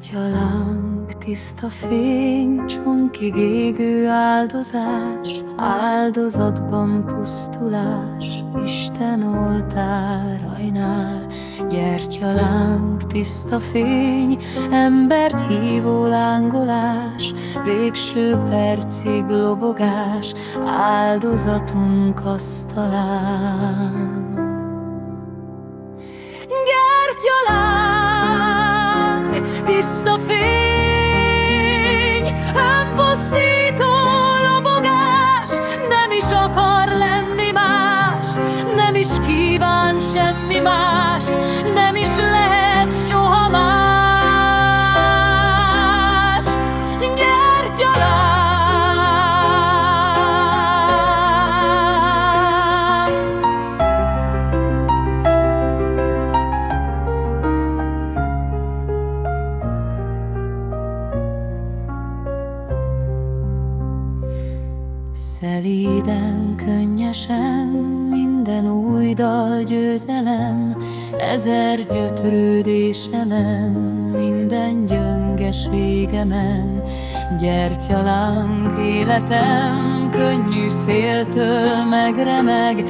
Gyertyaláng, tiszta fény, csonkig égő áldozás, Áldozatban pusztulás, Isten oltárainál. Gyertyaláng, tiszta fény, embert hívó lángolás, Végső percig lobogás, áldozatunk asztalán. Tiszta fény, önpusztító lobogás, nem is akar lenni más, nem is kíván semmi mást, Szelíden, könnyesen, minden új dal győzelem, Ezer gyötrődésemen, minden gyöngeségemen, Gyertyalánk életem, könnyű széltől megremeg,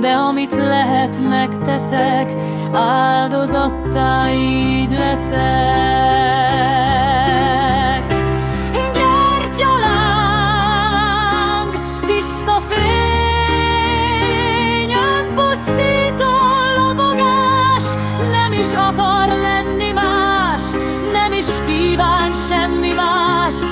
De amit lehet megteszek, áldozattá így leszek. akar lenni más, nem is kíván semmi mást,